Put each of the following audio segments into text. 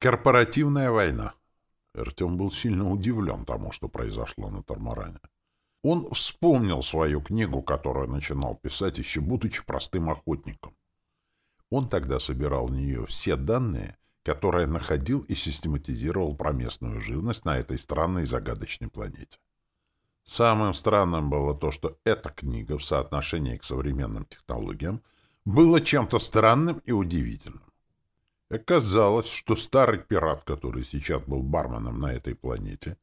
Корпоративная война. Артем был сильно удивлен тому, что произошло на Тормаране. Он вспомнил свою книгу, которую начинал писать, еще будучи простым охотником. Он тогда собирал в нее все данные, которые находил и систематизировал про местную живность на этой странной и загадочной планете. Самым странным было то, что эта книга в соотношении к современным технологиям была чем-то странным и удивительным. Оказалось, что старый пират, который сейчас был барменом на этой планете,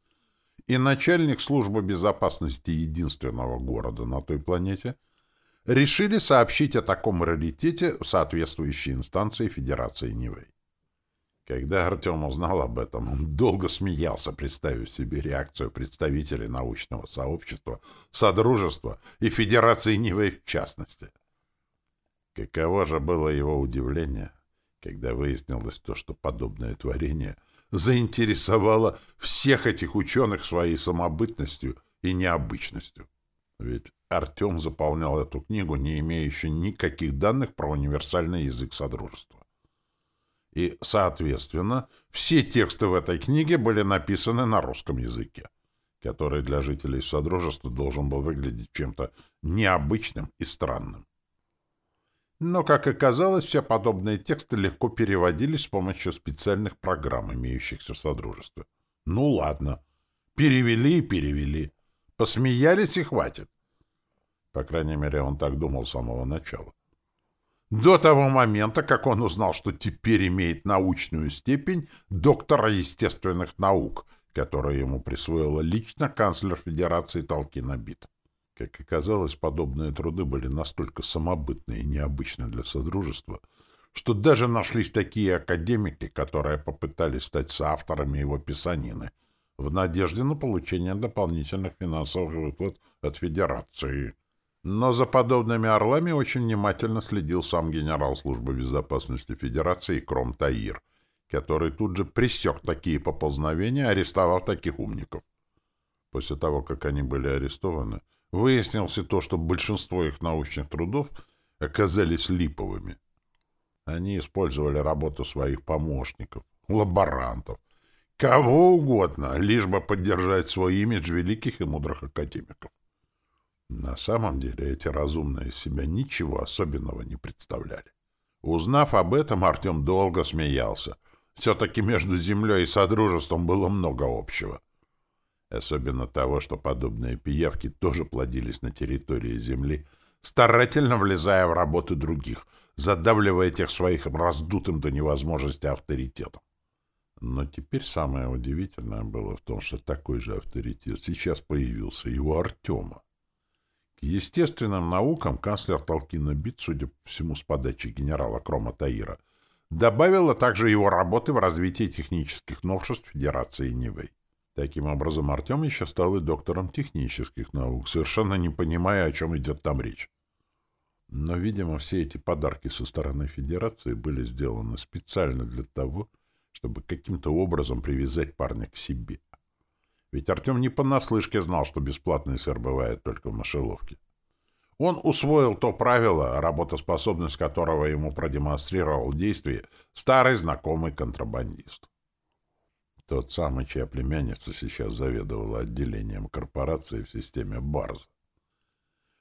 и начальник службы безопасности единственного города на той планете решили сообщить о таком раритете в соответствующей инстанции Федерации Нивэй. Когда Артем узнал об этом, он долго смеялся, представив себе реакцию представителей научного сообщества, Содружества и Федерации Нивэй в частности. Каково же было его удивление, когда выяснилось то, что подобное творение заинтересовало всех этих ученых своей самобытностью и необычностью. Ведь Артем заполнял эту книгу, не имеющую никаких данных про универсальный язык Содружества. И, соответственно, все тексты в этой книге были написаны на русском языке, который для жителей Содружества должен был выглядеть чем-то необычным и странным. Но, как оказалось, все подобные тексты легко переводились с помощью специальных программ, имеющихся в Содружестве. Ну ладно. Перевели и перевели. Посмеялись и хватит. По крайней мере, он так думал с самого начала. До того момента, как он узнал, что теперь имеет научную степень доктора естественных наук, которую ему присвоила лично канцлер Федерации Толкинобит. Как оказалось, подобные труды были настолько самобытны и необычны для Содружества, что даже нашлись такие академики, которые попытались стать соавторами его писанины в надежде на получение дополнительных финансовых выплат от Федерации. Но за подобными орлами очень внимательно следил сам генерал службы безопасности Федерации Кром Таир, который тут же пресек такие поползновения, арестовав таких умников. После того, как они были арестованы, Выяснилось то, что большинство их научных трудов оказались липовыми. Они использовали работу своих помощников, лаборантов, кого угодно, лишь бы поддержать свой имидж великих и мудрых академиков. На самом деле эти разумные себя ничего особенного не представляли. Узнав об этом, Артем долго смеялся. Все-таки между Землей и Содружеством было много общего. Особенно того, что подобные пиявки тоже плодились на территории Земли, старательно влезая в работы других, задавливая тех своих раздутым до невозможности авторитетом. Но теперь самое удивительное было в том, что такой же авторитет сейчас появился и у Артема. К естественным наукам канцлер Толкина Бит, судя по всему с подачи генерала Крома Таира, добавила также его работы в развитии технических новшеств Федерации Нивэй. Таким образом, Артем еще стал и доктором технических наук, совершенно не понимая, о чем идет там речь. Но, видимо, все эти подарки со стороны Федерации были сделаны специально для того, чтобы каким-то образом привязать парня к себе. Ведь Артем не понаслышке знал, что бесплатный сыр бывает только в мышеловке. Он усвоил то правило, работоспособность которого ему продемонстрировал действие старый знакомый контрабандист. Тот самый, чья племянница сейчас заведовала отделением корпорации в системе Барз.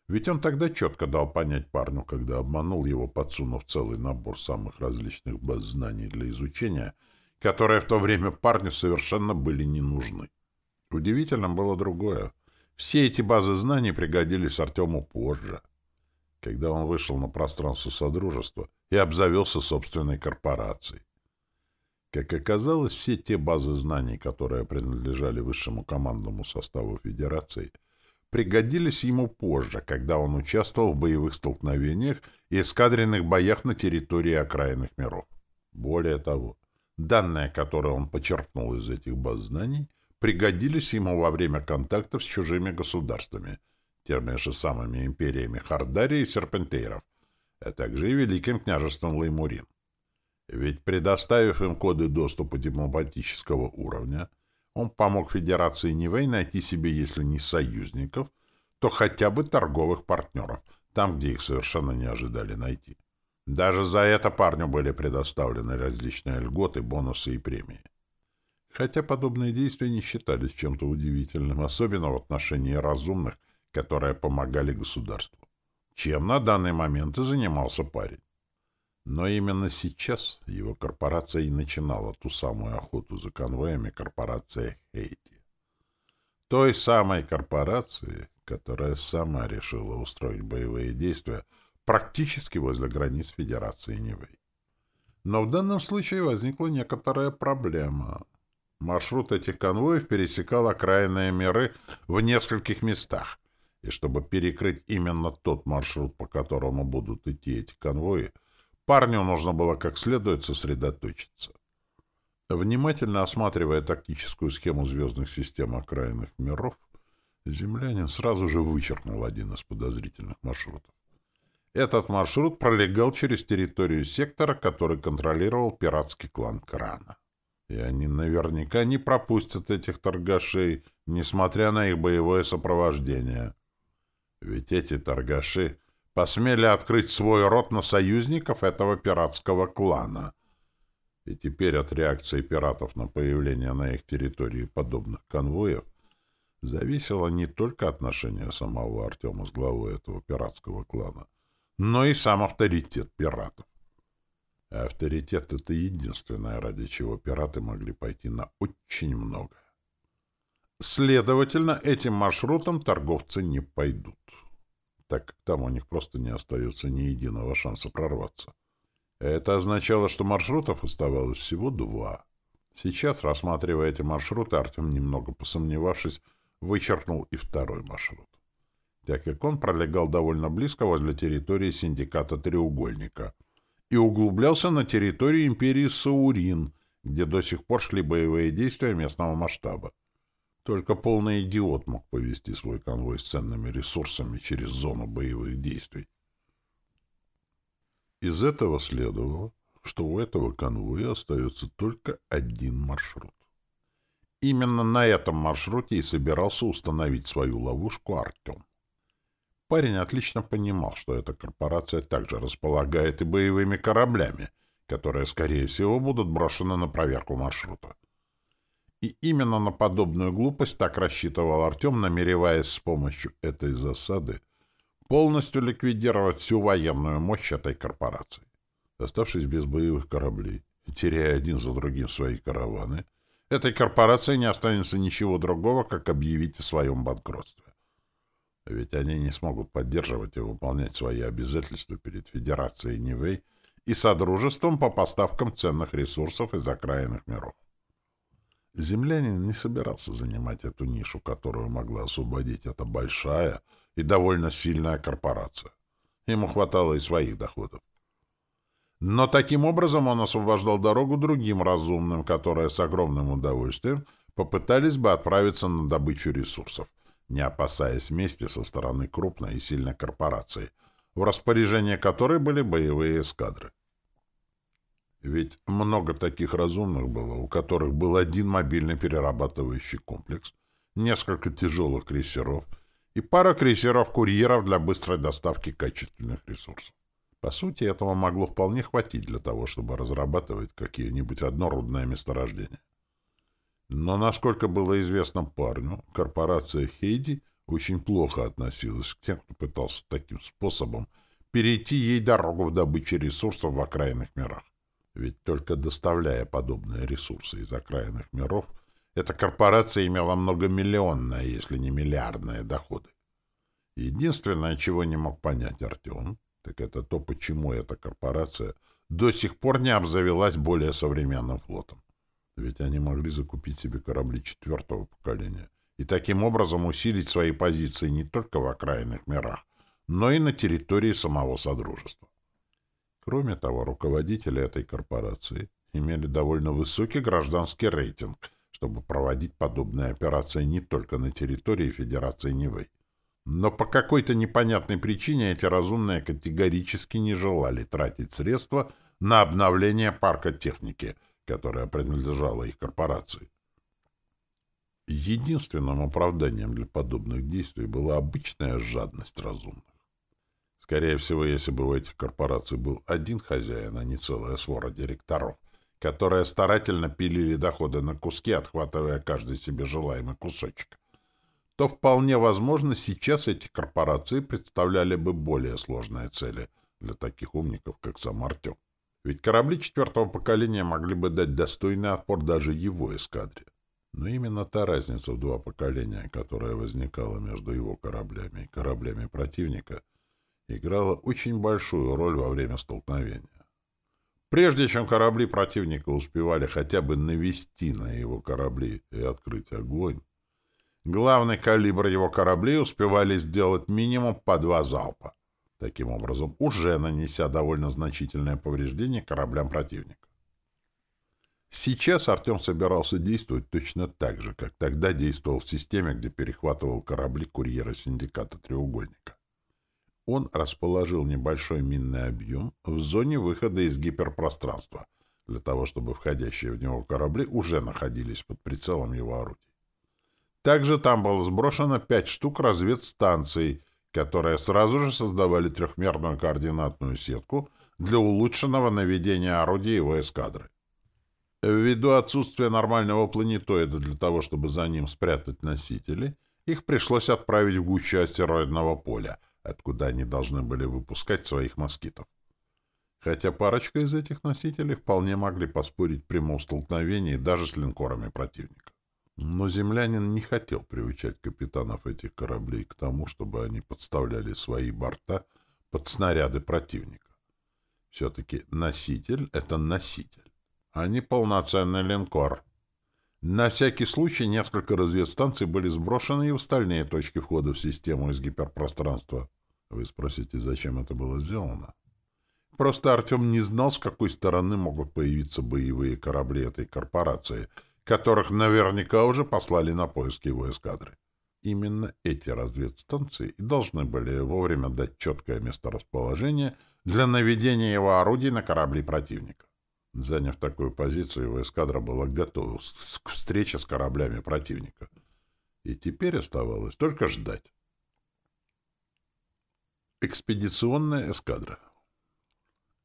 Ведь он тогда четко дал понять парню, когда обманул его, подсунув целый набор самых различных баз знаний для изучения, которые в то время парню совершенно были не нужны. Удивительным было другое. Все эти базы знаний пригодились Артему позже, когда он вышел на пространство Содружества и обзавелся собственной корпорацией. Как оказалось, все те базы знаний, которые принадлежали высшему командному составу Федерации, пригодились ему позже, когда он участвовал в боевых столкновениях и эскадренных боях на территории окраинных миров. Более того, данные, которые он почерпнул из этих баз знаний, пригодились ему во время контактов с чужими государствами, теми же самыми империями Хардарии и Серпентейров, а также и Великим княжеством Лаймурин. Ведь предоставив им коды доступа дипломатического уровня, он помог Федерации Нивэй найти себе, если не союзников, то хотя бы торговых партнеров, там, где их совершенно не ожидали найти. Даже за это парню были предоставлены различные льготы, бонусы и премии. Хотя подобные действия не считались чем-то удивительным, особенно в отношении разумных, которые помогали государству. Чем на данный момент и занимался парень. Но именно сейчас его корпорация и начинала ту самую охоту за конвоями корпорации Хейти. Той самой корпорации, которая сама решила устроить боевые действия практически возле границ Федерации Нивэй. Но в данном случае возникла некоторая проблема. Маршрут этих конвоев пересекал окраинные миры в нескольких местах, и чтобы перекрыть именно тот маршрут, по которому будут идти эти конвои, парню нужно было как следует сосредоточиться. Внимательно осматривая тактическую схему звездных систем окраинных миров, землянин сразу же вычеркнул один из подозрительных маршрутов. Этот маршрут пролегал через территорию сектора, который контролировал пиратский клан Крана. И они наверняка не пропустят этих торгашей, несмотря на их боевое сопровождение. Ведь эти торгаши посмели открыть свой рот на союзников этого пиратского клана. И теперь от реакции пиратов на появление на их территории подобных конвоев зависело не только отношение самого Артема с главой этого пиратского клана, но и сам авторитет пиратов. А авторитет — это единственное, ради чего пираты могли пойти на очень много. Следовательно, этим маршрутом торговцы не пойдут, так как там у них просто не остается ни единого шанса прорваться. Это означало, что маршрутов оставалось всего два. Сейчас, рассматривая эти маршруты, Артем, немного посомневавшись, вычеркнул и второй маршрут так как он пролегал довольно близко возле территории синдиката «Треугольника» и углублялся на территорию империи Саурин, где до сих пор шли боевые действия местного масштаба. Только полный идиот мог повести свой конвой с ценными ресурсами через зону боевых действий. Из этого следовало, что у этого конвоя остается только один маршрут. Именно на этом маршруте и собирался установить свою ловушку Артем. Парень отлично понимал, что эта корпорация также располагает и боевыми кораблями, которые, скорее всего, будут брошены на проверку маршрута. И именно на подобную глупость так рассчитывал Артем, намереваясь с помощью этой засады полностью ликвидировать всю военную мощь этой корпорации. Оставшись без боевых кораблей теряя один за другим свои караваны, этой корпорации не останется ничего другого, как объявить о своем банкротстве. Ведь они не смогут поддерживать и выполнять свои обязательства перед Федерацией Нивэй и Содружеством по поставкам ценных ресурсов из окраинных миров. Землянин не собирался занимать эту нишу, которую могла освободить эта большая и довольно сильная корпорация. Ему хватало и своих доходов. Но таким образом он освобождал дорогу другим разумным, которые с огромным удовольствием попытались бы отправиться на добычу ресурсов — не опасаясь мести со стороны крупной и сильной корпорации, в распоряжении которой были боевые эскадры. Ведь много таких разумных было, у которых был один мобильный перерабатывающий комплекс, несколько тяжелых крейсеров и пара крейсеров-курьеров для быстрой доставки качественных ресурсов. По сути, этого могло вполне хватить для того, чтобы разрабатывать какие-нибудь однородные месторождения. Но, насколько было известно парню, корпорация Хейди очень плохо относилась к тем, кто пытался таким способом перейти ей дорогу в добыче ресурсов в окраинных мирах. Ведь только доставляя подобные ресурсы из окраинных миров, эта корпорация имела многомиллионные, если не миллиардные доходы. Единственное, чего не мог понять Артем, так это то, почему эта корпорация до сих пор не обзавелась более современным флотом. Ведь они могли закупить себе корабли четвертого поколения и таким образом усилить свои позиции не только в окраинных мирах, но и на территории самого Содружества. Кроме того, руководители этой корпорации имели довольно высокий гражданский рейтинг, чтобы проводить подобные операции не только на территории Федерации Нивэй. Но по какой-то непонятной причине эти разумные категорически не желали тратить средства на обновление парка техники – которая принадлежала их корпорации. Единственным оправданием для подобных действий была обычная жадность разумных. Скорее всего, если бы у этих корпораций был один хозяин, а не целая свора директоров, которые старательно пилили доходы на куски, отхватывая каждый себе желаемый кусочек, то вполне возможно сейчас эти корпорации представляли бы более сложные цели для таких умников, как сам Артем. Ведь корабли четвертого поколения могли бы дать достойный отпор даже его эскадре. Но именно та разница в два поколения, которая возникала между его кораблями и кораблями противника, играла очень большую роль во время столкновения. Прежде чем корабли противника успевали хотя бы навести на его корабли и открыть огонь, главный калибр его кораблей успевали сделать минимум по два залпа, таким образом уже нанеся довольно значительное повреждение кораблям противника. Сейчас Артем собирался действовать точно так же, как тогда действовал в системе, где перехватывал корабли курьера синдиката «Треугольника» он расположил небольшой минный объем в зоне выхода из гиперпространства, для того, чтобы входящие в него корабли уже находились под прицелом его орудий. Также там было сброшено пять штук разведстанций, которые сразу же создавали трехмерную координатную сетку для улучшенного наведения орудий его эскадры. Ввиду отсутствия нормального планетоида для того, чтобы за ним спрятать носители, их пришлось отправить в гущу астероидного поля — откуда они должны были выпускать своих москитов. Хотя парочка из этих носителей вполне могли поспорить в прямом столкновении даже с линкорами противника. Но землянин не хотел приучать капитанов этих кораблей к тому, чтобы они подставляли свои борта под снаряды противника. Все-таки носитель — это носитель, а не полноценный линкор. На всякий случай несколько разведстанций были сброшены и в остальные точки входа в систему из гиперпространства. Вы спросите, зачем это было сделано? Просто Артем не знал, с какой стороны могут появиться боевые корабли этой корпорации, которых наверняка уже послали на поиски его эскадры. Именно эти разведстанции и должны были вовремя дать четкое месторасположение для наведения его орудий на корабли противника. Заняв такую позицию, его эскадра была готова к встрече с кораблями противника. И теперь оставалось только ждать. Экспедиционная эскадра.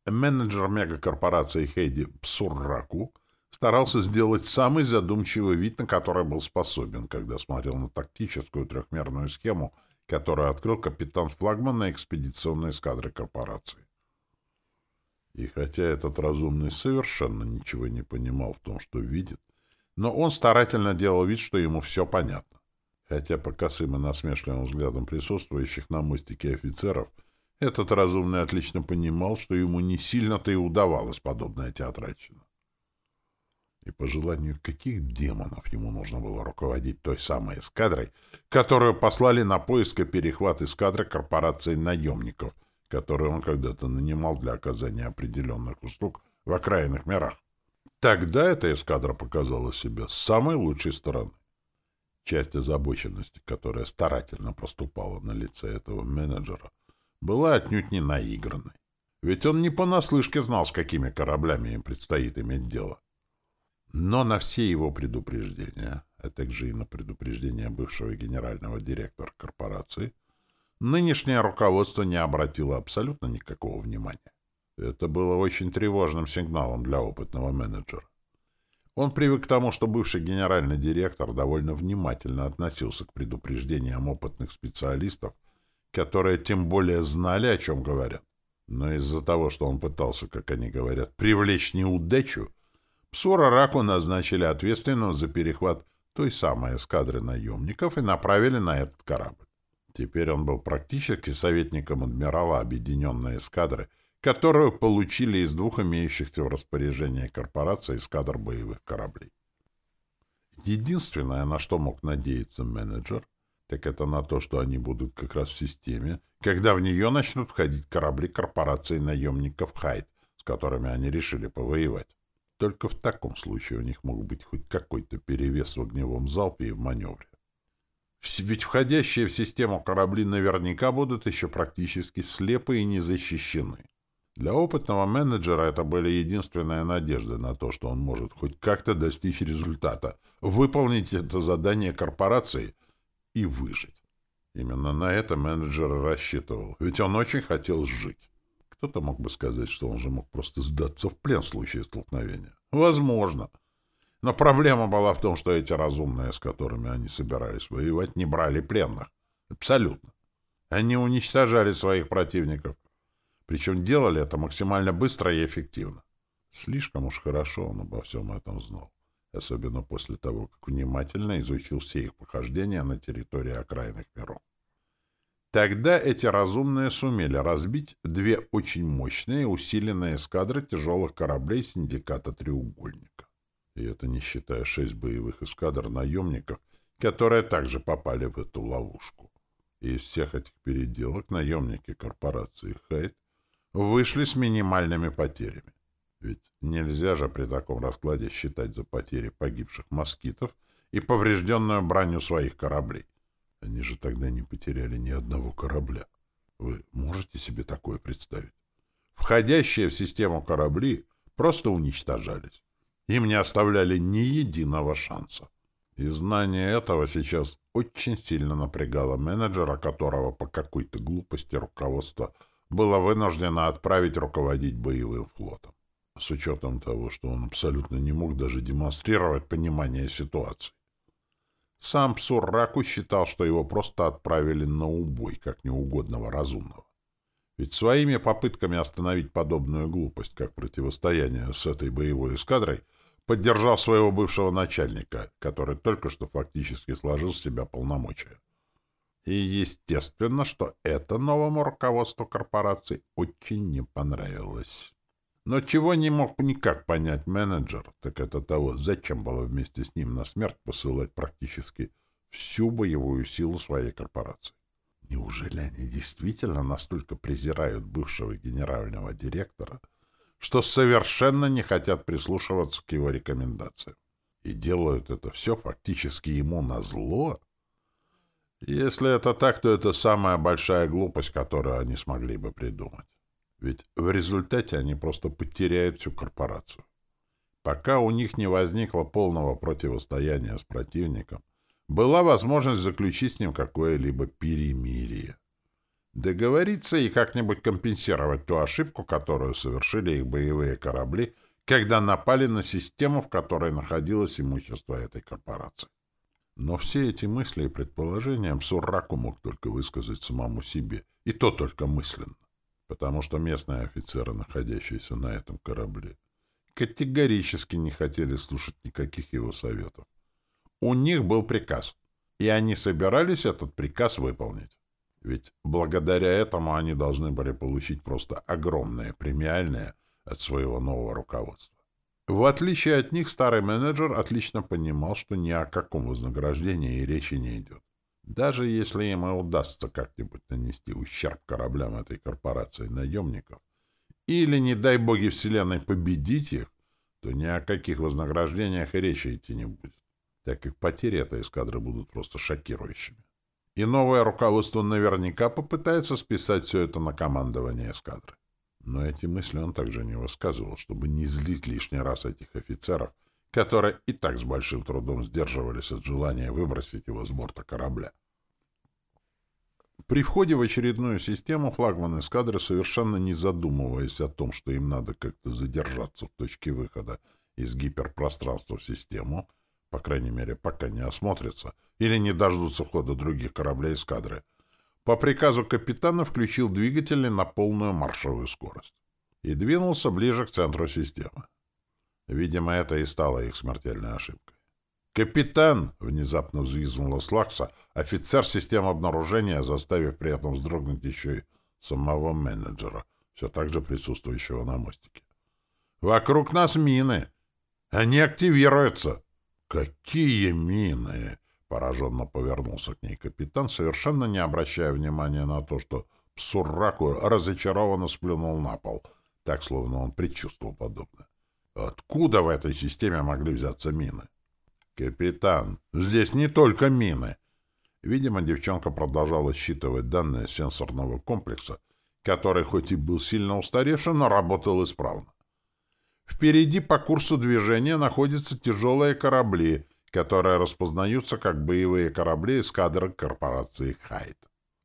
Менеджер мегакорпорации Хейди Псурраку старался сделать самый задумчивый вид, на который был способен, когда смотрел на тактическую трехмерную схему, которую открыл капитан флагмана экспедиционной эскадры корпорации. И хотя этот разумный совершенно ничего не понимал в том, что видит, но он старательно делал вид, что ему все понятно хотя по косым и насмешливым взглядам присутствующих на мостике офицеров этот разумный отлично понимал, что ему не сильно-то и удавалось подобная театральщина. И по желанию каких демонов ему нужно было руководить той самой эскадрой, которую послали на поиск и перехват эскадры корпорации наемников, которую он когда-то нанимал для оказания определенных услуг в окраинных мирах. Тогда эта эскадра показала себя с самой лучшей стороны. Часть озабоченности, которая старательно проступала на лице этого менеджера, была отнюдь не наигранной. Ведь он не понаслышке знал, с какими кораблями им предстоит иметь дело. Но на все его предупреждения, а также и на предупреждения бывшего генерального директора корпорации, нынешнее руководство не обратило абсолютно никакого внимания. Это было очень тревожным сигналом для опытного менеджера. Он привык к тому, что бывший генеральный директор довольно внимательно относился к предупреждениям опытных специалистов, которые тем более знали, о чем говорят. Но из-за того, что он пытался, как они говорят, привлечь неудачу, Псура Раку назначили ответственным за перехват той самой эскадры наемников и направили на этот корабль. Теперь он был практически советником адмирала объединенной эскадры которую получили из двух имеющихся в распоряжении корпорации эскадр боевых кораблей. Единственное, на что мог надеяться менеджер, так это на то, что они будут как раз в системе, когда в нее начнут входить корабли корпорации наемников «Хайд», с которыми они решили повоевать. Только в таком случае у них мог быть хоть какой-то перевес в огневом залпе и в маневре. Ведь входящие в систему корабли наверняка будут еще практически слепы и не защищены. Для опытного менеджера это были единственная надежда на то, что он может хоть как-то достичь результата, выполнить это задание корпорации и выжить. Именно на это менеджер рассчитывал, ведь он очень хотел жить. Кто-то мог бы сказать, что он же мог просто сдаться в плен в случае столкновения. Возможно. Но проблема была в том, что эти разумные, с которыми они собирались воевать, не брали пленных. Абсолютно. Они уничтожали своих противников. Причем делали это максимально быстро и эффективно. Слишком уж хорошо он обо всем этом знал. Особенно после того, как внимательно изучил все их похождения на территории окраинных миров. Тогда эти разумные сумели разбить две очень мощные усиленные эскадры тяжелых кораблей синдиката «Треугольника». И это не считая шесть боевых эскадр наемников, которые также попали в эту ловушку. И из всех этих переделок наемники корпорации «Хайт» вышли с минимальными потерями. Ведь нельзя же при таком раскладе считать за потери погибших москитов и поврежденную броню своих кораблей. Они же тогда не потеряли ни одного корабля. Вы можете себе такое представить? Входящие в систему корабли просто уничтожались. Им не оставляли ни единого шанса. И знание этого сейчас очень сильно напрягало менеджера, которого по какой-то глупости руководство было вынуждено отправить руководить боевым флотом. С учетом того, что он абсолютно не мог даже демонстрировать понимание ситуации. Сам Псурраку считал, что его просто отправили на убой, как неугодного разумного. Ведь своими попытками остановить подобную глупость, как противостояние с этой боевой эскадрой, поддержал своего бывшего начальника, который только что фактически сложил с себя полномочия. И естественно, что это новому руководству корпорации очень не понравилось. Но чего не мог никак понять менеджер, так это того, зачем было вместе с ним на смерть посылать практически всю боевую силу своей корпорации. Неужели они действительно настолько презирают бывшего генерального директора, что совершенно не хотят прислушиваться к его рекомендациям? И делают это все фактически ему на зло? Если это так, то это самая большая глупость, которую они смогли бы придумать. Ведь в результате они просто потеряют всю корпорацию. Пока у них не возникло полного противостояния с противником, была возможность заключить с ним какое-либо перемирие. Договориться и как-нибудь компенсировать ту ошибку, которую совершили их боевые корабли, когда напали на систему, в которой находилось имущество этой корпорации. Но все эти мысли и предположения Мсурраку мог только высказать самому себе, и то только мысленно потому что местные офицеры, находящиеся на этом корабле, категорически не хотели слушать никаких его советов. У них был приказ, и они собирались этот приказ выполнить. Ведь благодаря этому они должны были получить просто огромное премиальное от своего нового руководства. В отличие от них, старый менеджер отлично понимал, что ни о каком вознаграждении и речи не идет. Даже если им и удастся как-нибудь нанести ущерб кораблям этой корпорации наемников, или, не дай боги Вселенной, победить их, то ни о каких вознаграждениях и речи идти не будет, так как потери этой эскадры будут просто шокирующими. И новое руководство наверняка попытается списать все это на командование эскадры. Но эти мысли он также не высказывал, чтобы не злить лишний раз этих офицеров, которые и так с большим трудом сдерживались от желания выбросить его с борта корабля. При входе в очередную систему флагман эскадры, совершенно не задумываясь о том, что им надо как-то задержаться в точке выхода из гиперпространства в систему, по крайней мере, пока не осмотрятся или не дождутся входа других кораблей эскадры, по приказу капитана включил двигатели на полную маршевую скорость и двинулся ближе к центру системы. Видимо, это и стало их смертельной ошибкой. «Капитан!» — внезапно взвизгнула Слакса, офицер системы обнаружения, заставив при этом вздрогнуть еще и самого менеджера, все так же присутствующего на мостике. «Вокруг нас мины! Они активируются!» «Какие мины?» — пораженно повернулся к ней капитан, совершенно не обращая внимания на то, что Псурраку разочарованно сплюнул на пол, так, словно он предчувствовал подобное. Откуда в этой системе могли взяться мины? Капитан, здесь не только мины. Видимо, девчонка продолжала считывать данные сенсорного комплекса, который хоть и был сильно устаревшим, но работал исправно. Впереди по курсу движения находятся тяжелые корабли, которые распознаются как боевые корабли эскадры корпорации «Хайт».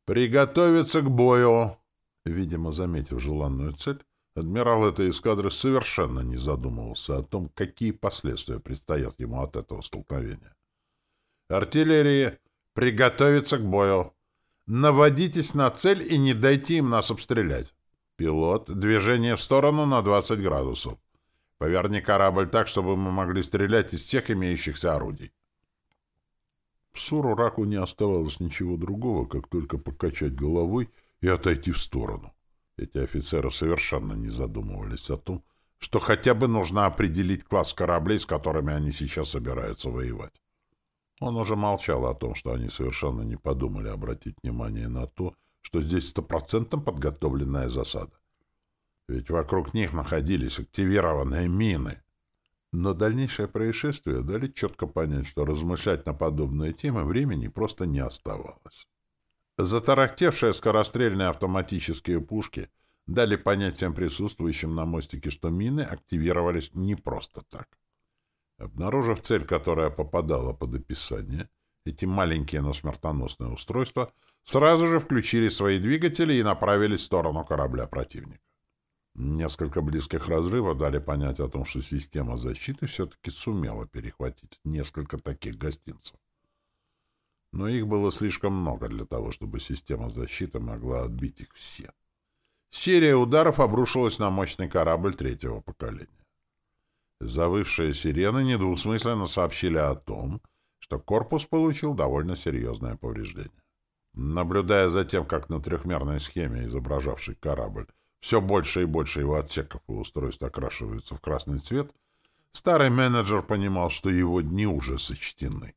«Приготовиться к бою!» Видимо, заметив желанную цель, адмирал этой эскадры совершенно не задумывался о том, какие последствия предстоят ему от этого столкновения. «Артиллерии! Приготовиться к бою! Наводитесь на цель и не дайте им нас обстрелять! Пилот, движение в сторону на 20 градусов! Поверни корабль так, чтобы мы могли стрелять из всех имеющихся орудий!» Псуру Раку не оставалось ничего другого, как только покачать головой и отойти в сторону. Эти офицеры совершенно не задумывались о том, что хотя бы нужно определить класс кораблей, с которыми они сейчас собираются воевать. Он уже молчал о том, что они совершенно не подумали обратить внимание на то, что здесь стопроцентно подготовленная засада. Ведь вокруг них находились активированные мины. Но дальнейшее происшествие дали четко понять, что размышлять на подобные темы времени просто не оставалось. Затарахтевшие скорострельные автоматические пушки дали понять всем присутствующим на мостике, что мины активировались не просто так. Обнаружив цель, которая попадала под описание, эти маленькие, но смертоносные устройства сразу же включили свои двигатели и направились в сторону корабля противника. Несколько близких разрывов дали понять о том, что система защиты все-таки сумела перехватить несколько таких гостинцев. Но их было слишком много для того, чтобы система защиты могла отбить их все. Серия ударов обрушилась на мощный корабль третьего поколения. Завывшие сирены недвусмысленно сообщили о том, что корпус получил довольно серьезное повреждение. Наблюдая за тем, как на трехмерной схеме, изображавшей корабль, все больше и больше его отсеков и устройств окрашиваются в красный цвет, старый менеджер понимал, что его дни уже сочтены.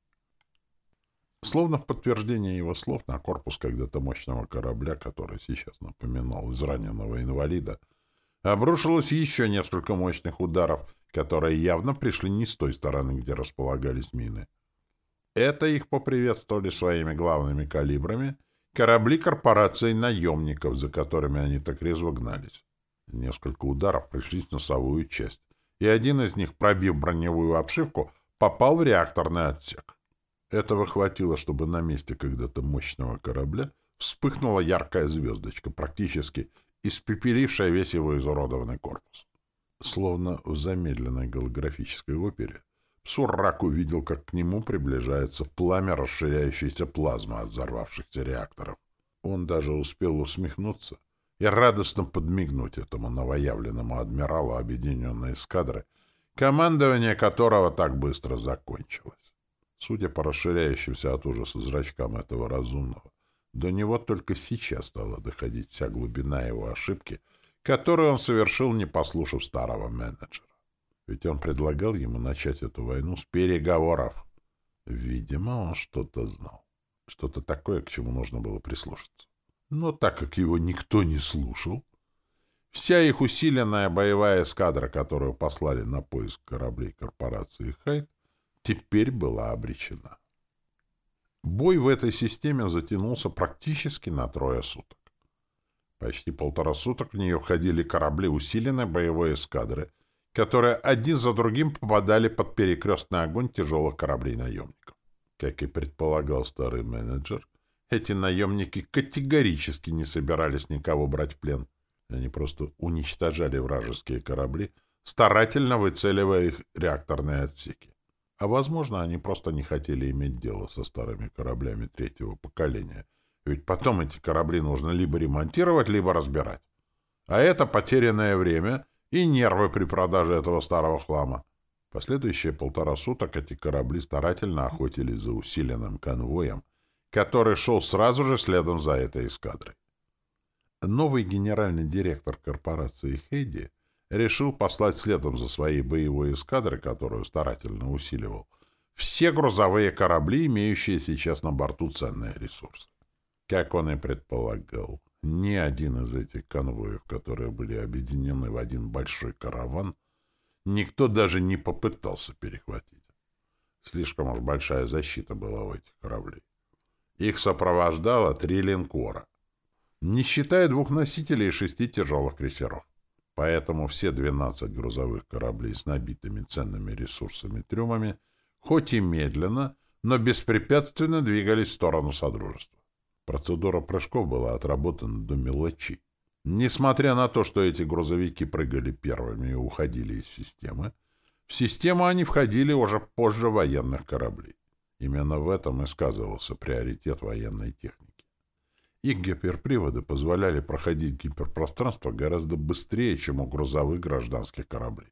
Словно в подтверждение его слов на корпус когда-то мощного корабля, который сейчас напоминал израненного инвалида, обрушилось еще несколько мощных ударов, которые явно пришли не с той стороны, где располагались мины. Это их поприветствовали своими главными калибрами Корабли корпорации наемников, за которыми они так резво гнались. Несколько ударов пришлись в носовую часть, и один из них, пробив броневую обшивку, попал в реакторный отсек. Этого хватило, чтобы на месте когда-то мощного корабля вспыхнула яркая звездочка, практически испепелившая весь его изуродованный корпус. Словно в замедленной голографической опере, Суррак увидел, как к нему приближается пламя расширяющейся плазмы от взорвавшихся реакторов. Он даже успел усмехнуться и радостно подмигнуть этому новоявленному адмиралу объединенной эскадры, командование которого так быстро закончилось. Судя по расширяющимся от ужаса зрачкам этого разумного, до него только сейчас стала доходить вся глубина его ошибки, которую он совершил, не послушав старого менеджера. Ведь он предлагал ему начать эту войну с переговоров. Видимо, он что-то знал. Что-то такое, к чему нужно было прислушаться. Но так как его никто не слушал, вся их усиленная боевая эскадра, которую послали на поиск кораблей корпорации Хайт, теперь была обречена. Бой в этой системе затянулся практически на трое суток. Почти полтора суток в нее входили корабли усиленной боевой эскадры, которые один за другим попадали под перекрестный огонь тяжелых кораблей-наемников. Как и предполагал старый менеджер, эти наемники категорически не собирались никого брать в плен. Они просто уничтожали вражеские корабли, старательно выцеливая их реакторные отсеки. А, возможно, они просто не хотели иметь дело со старыми кораблями третьего поколения. Ведь потом эти корабли нужно либо ремонтировать, либо разбирать. А это потерянное время — и нервы при продаже этого старого хлама. Последующие полтора суток эти корабли старательно охотились за усиленным конвоем, который шел сразу же следом за этой эскадрой. Новый генеральный директор корпорации Хейди решил послать следом за своей боевой эскадрой, которую старательно усиливал, все грузовые корабли, имеющие сейчас на борту ценные ресурсы. Как он и предполагал, ни один из этих конвоев, которые были объединены в один большой караван, никто даже не попытался перехватить. Слишком уж большая защита была у этих кораблей. Их сопровождало три линкора, не считая двух носителей и шести тяжелых крейсеров. Поэтому все 12 грузовых кораблей с набитыми ценными ресурсами трюмами, хоть и медленно, но беспрепятственно двигались в сторону Содружества. Процедура прыжков была отработана до мелочи. Несмотря на то, что эти грузовики прыгали первыми и уходили из системы, в систему они входили уже позже военных кораблей. Именно в этом и сказывался приоритет военной техники. Их гиперприводы позволяли проходить гиперпространство гораздо быстрее, чем у грузовых гражданских кораблей.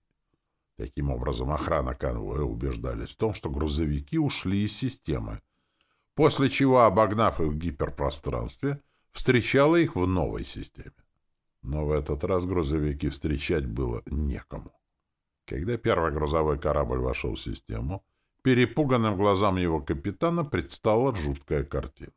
Таким образом, охрана конвоя убеждались в том, что грузовики ушли из системы, после чего, обогнав их в гиперпространстве, встречала их в новой системе. Но в этот раз грузовики встречать было некому. Когда первый грузовой корабль вошел в систему, перепуганным глазам его капитана предстала жуткая картина.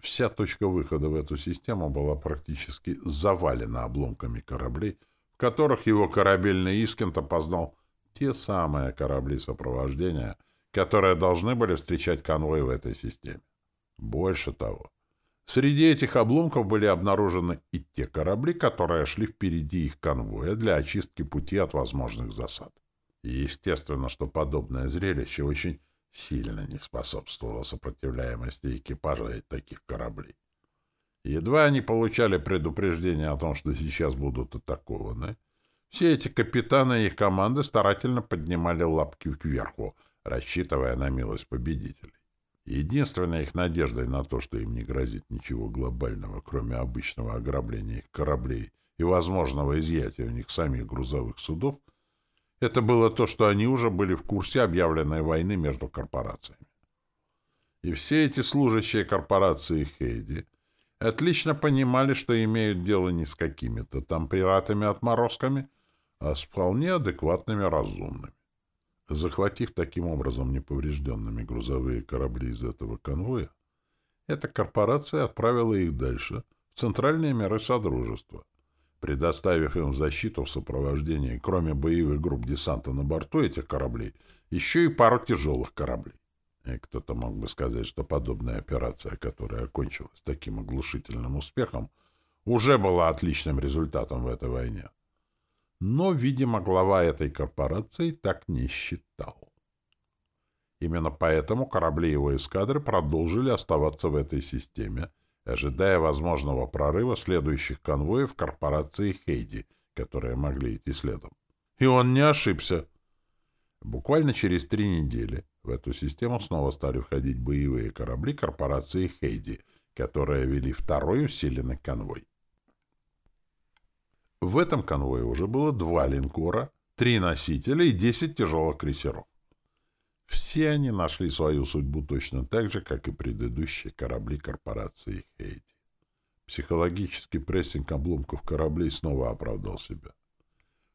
Вся точка выхода в эту систему была практически завалена обломками кораблей, в которых его корабельный Искент опознал те самые корабли сопровождения, которые должны были встречать конвой в этой системе. Больше того, Среди этих обломков были обнаружены и те корабли, которые шли впереди их конвоя для очистки пути от возможных засад. И естественно, что подобное зрелище очень сильно не способствовало сопротивляемости экипажа таких кораблей. Едва они получали предупреждение о том, что сейчас будут атакованы, все эти капитаны и их команды старательно поднимали лапки кверху, рассчитывая на милость победителей. Единственной их надеждой на то, что им не грозит ничего глобального, кроме обычного ограбления их кораблей и возможного изъятия у них самих грузовых судов, это было то, что они уже были в курсе объявленной войны между корпорациями. И все эти служащие корпорации Хейди отлично понимали, что имеют дело не с какими-то там пиратами-отморозками, а с вполне адекватными разумными. Захватив таким образом неповрежденными грузовые корабли из этого конвоя, эта корпорация отправила их дальше, в центральные миры Содружества, предоставив им защиту в сопровождении, кроме боевых групп десанта на борту этих кораблей, еще и пару тяжелых кораблей. И кто-то мог бы сказать, что подобная операция, которая окончилась таким оглушительным успехом, уже была отличным результатом в этой войне. Но, видимо, глава этой корпорации так не считал. Именно поэтому корабли его эскадры продолжили оставаться в этой системе, ожидая возможного прорыва следующих конвоев корпорации Хейди, которые могли идти следом. И он не ошибся. Буквально через три недели в эту систему снова стали входить боевые корабли корпорации Хейди, которые вели второй усиленный конвой. В этом конвое уже было два линкора, три носителя и десять тяжелых крейсеров. Все они нашли свою судьбу точно так же, как и предыдущие корабли корпорации Хейди. Психологический прессинг обломков кораблей снова оправдал себя.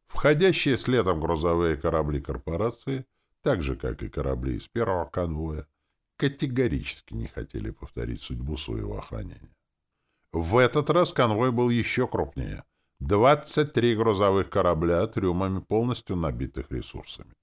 Входящие следом грузовые корабли корпорации, так же, как и корабли из первого конвоя, категорически не хотели повторить судьбу своего охранения. В этот раз конвой был еще крупнее — 23 грузовых корабля трюмами, полностью набитых ресурсами.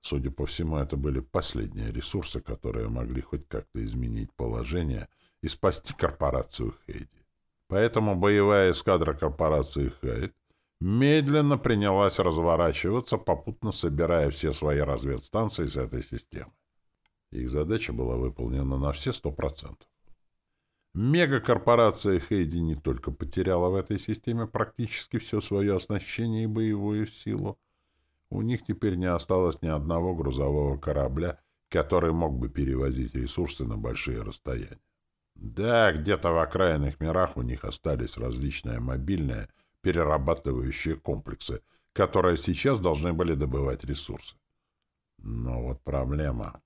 Судя по всему, это были последние ресурсы, которые могли хоть как-то изменить положение и спасти корпорацию Хейди. Поэтому боевая эскадра корпорации Хейд медленно принялась разворачиваться, попутно собирая все свои разведстанции с этой системы. Их задача была выполнена на все сто процентов. Мегакорпорация Хейди не только потеряла в этой системе практически все свое оснащение и боевую силу, у них теперь не осталось ни одного грузового корабля, который мог бы перевозить ресурсы на большие расстояния. Да, где-то в окраинных мирах у них остались различные мобильные перерабатывающие комплексы, которые сейчас должны были добывать ресурсы. Но вот проблема.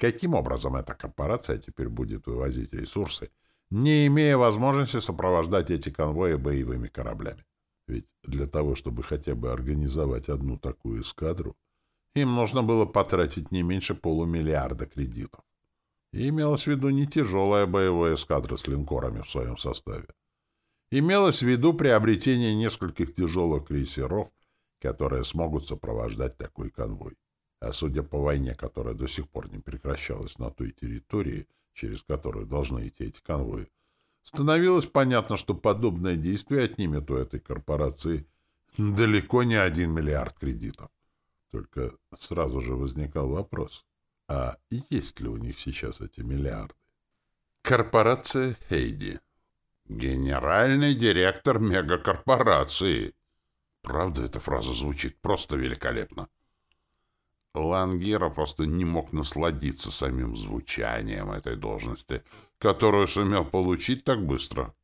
Каким образом эта корпорация теперь будет вывозить ресурсы, не имея возможности сопровождать эти конвои боевыми кораблями? Ведь для того, чтобы хотя бы организовать одну такую эскадру, им нужно было потратить не меньше полумиллиарда кредитов. И имелось в виду не тяжелая боевая эскадра с линкорами в своем составе. Имелось в виду приобретение нескольких тяжелых крейсеров, которые смогут сопровождать такой конвой. А судя по войне, которая до сих пор не прекращалась на той территории, через которую должны идти эти конвои, становилось понятно, что подобное действие отнимет у этой корпорации далеко не один миллиард кредитов. Только сразу же возникал вопрос, а есть ли у них сейчас эти миллиарды? Корпорация Хейди. Генеральный директор мегакорпорации. Правда, эта фраза звучит просто великолепно. Лангера просто не мог насладиться самим звучанием этой должности, которую сумел получить так быстро.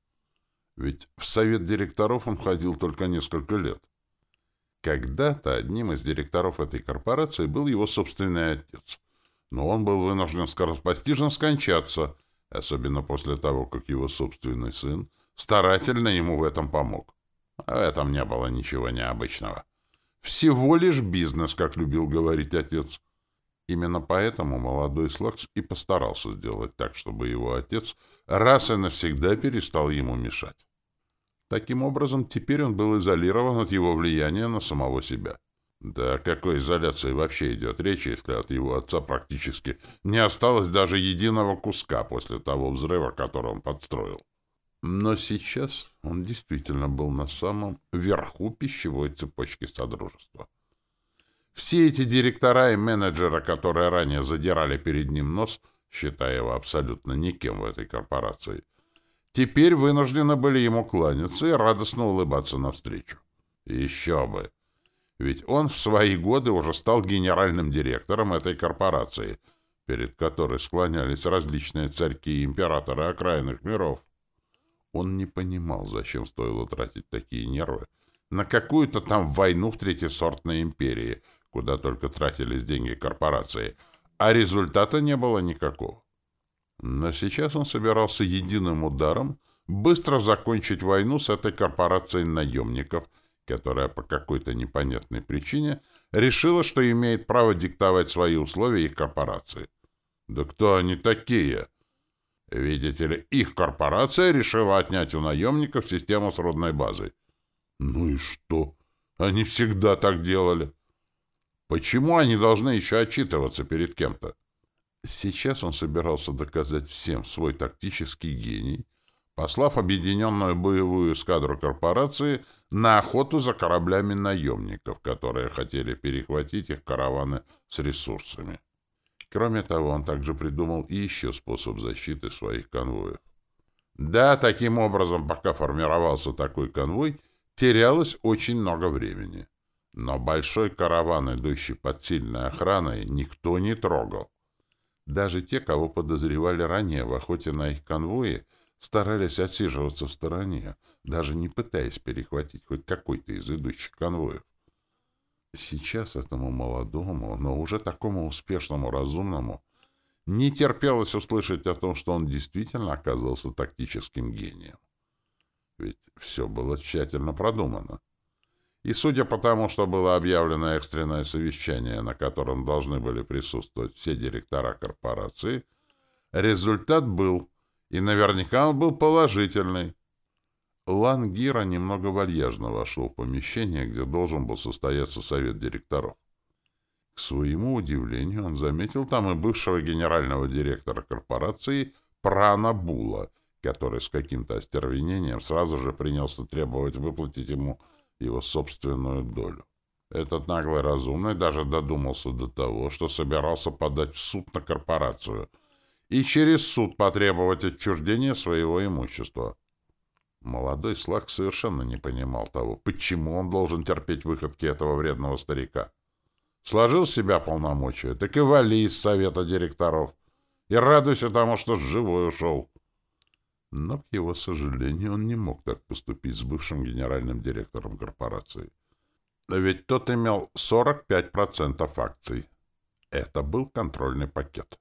Ведь в совет директоров он ходил только несколько лет. Когда-то одним из директоров этой корпорации был его собственный отец, но он был вынужден скоропостижно скончаться, особенно после того, как его собственный сын старательно ему в этом помог. В этом не было ничего необычного. Всего лишь бизнес, как любил говорить отец. Именно поэтому молодой Слакс и постарался сделать так, чтобы его отец раз и навсегда перестал ему мешать. Таким образом, теперь он был изолирован от его влияния на самого себя. Да о какой изоляции вообще идет речь, если от его отца практически не осталось даже единого куска после того взрыва, который он подстроил? Но сейчас он действительно был на самом верху пищевой цепочки Содружества. Все эти директора и менеджеры, которые ранее задирали перед ним нос, считая его абсолютно никем в этой корпорации, теперь вынуждены были ему кланяться и радостно улыбаться навстречу. Еще бы! Ведь он в свои годы уже стал генеральным директором этой корпорации, перед которой склонялись различные царьки и императоры окраинных миров. Он не понимал, зачем стоило тратить такие нервы на какую-то там войну в третьесортной империи, куда только тратились деньги корпорации, а результата не было никакого. Но сейчас он собирался единым ударом быстро закончить войну с этой корпорацией наемников, которая по какой-то непонятной причине решила, что имеет право диктовать свои условия их корпорации. Да кто они такие? Видите ли, их корпорация решила отнять у наемников систему с родной базой. Ну и что? Они всегда так делали. Почему они должны еще отчитываться перед кем-то? Сейчас он собирался доказать всем свой тактический гений, послав объединенную боевую эскадру корпорации на охоту за кораблями наемников, которые хотели перехватить их караваны с ресурсами. Кроме того, он также придумал и еще способ защиты своих конвоев. Да, таким образом, пока формировался такой конвой, терялось очень много времени. Но большой караван, идущий под сильной охраной, никто не трогал. Даже те, кого подозревали ранее в охоте на их конвои, старались отсиживаться в стороне, даже не пытаясь перехватить хоть какой-то из идущих конвоев. Сейчас этому молодому, но уже такому успешному разумному не терпелось услышать о том, что он действительно оказался тактическим гением. Ведь все было тщательно продумано. И судя по тому, что было объявлено экстренное совещание, на котором должны были присутствовать все директора корпорации, результат был, и наверняка он был положительный. Лангира немного вальяжно вошел в помещение, где должен был состояться совет директоров. К своему удивлению, он заметил там и бывшего генерального директора корпорации Прана Була, который с каким-то остервенением сразу же принялся требовать выплатить ему его собственную долю. Этот наглый разумный даже додумался до того, что собирался подать в суд на корпорацию и через суд потребовать отчуждения своего имущества. Молодой Слак совершенно не понимал того, почему он должен терпеть выходки этого вредного старика. Сложил себя полномочия, так и вали из совета директоров. И радуйся тому, что живой ушел. Но, к его сожалению, он не мог так поступить с бывшим генеральным директором корпорации. Ведь тот имел 45% акций. Это был контрольный пакет.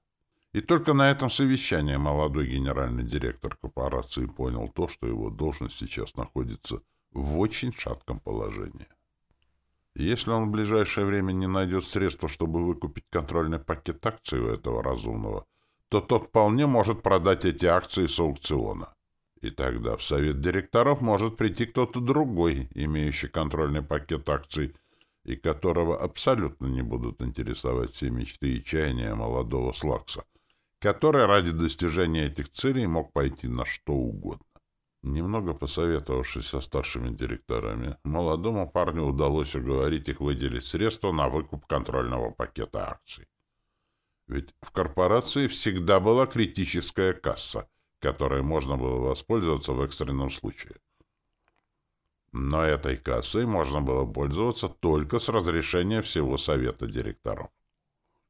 И только на этом совещании молодой генеральный директор корпорации понял то, что его должность сейчас находится в очень шатком положении. Если он в ближайшее время не найдет средства, чтобы выкупить контрольный пакет акций у этого разумного, то тот вполне может продать эти акции с аукциона. И тогда в совет директоров может прийти кто-то другой, имеющий контрольный пакет акций, и которого абсолютно не будут интересовать все мечты и чаяния молодого Слакса — который ради достижения этих целей мог пойти на что угодно. Немного посоветовавшись со старшими директорами, молодому парню удалось уговорить их выделить средства на выкуп контрольного пакета акций. Ведь в корпорации всегда была критическая касса, которой можно было воспользоваться в экстренном случае. Но этой кассой можно было пользоваться только с разрешения всего совета директоров.